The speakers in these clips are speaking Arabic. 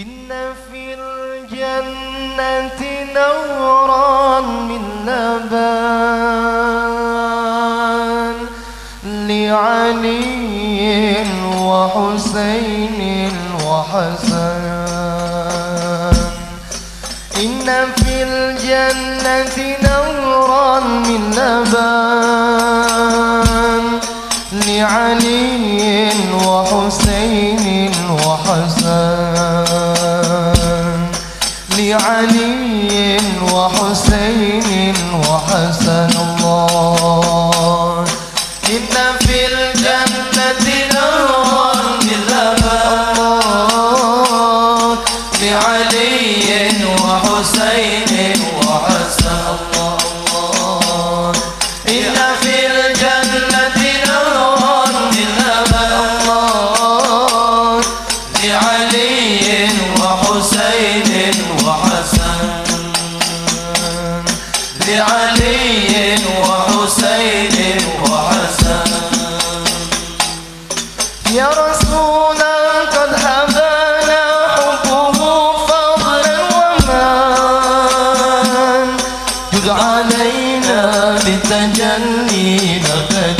إن في الجنة نورا من لبان لعلي وحسين وحسن. إن في الجنة نورا من لبان لعلي وحسين وحسن. يا رسولا قد حبانا حبه فضلا ومان جد علينا بالتجلي نبتي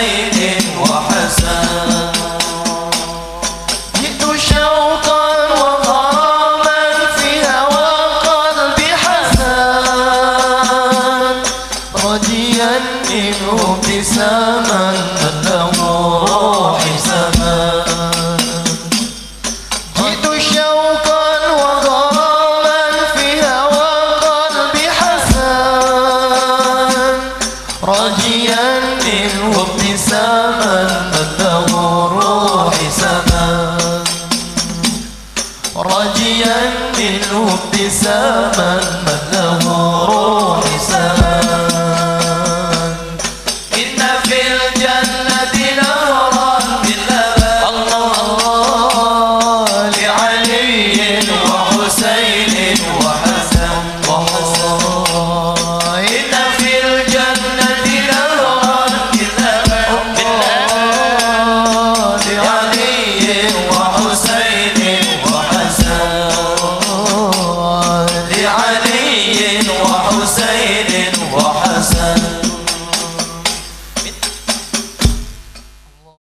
وحسين وحسن جئت شوقا وغراما في هوى قلبي حسان رجيا منه ابتساما راجيا منه ابتساما له روحي سمان راجيا منه ابتساما روحي سمان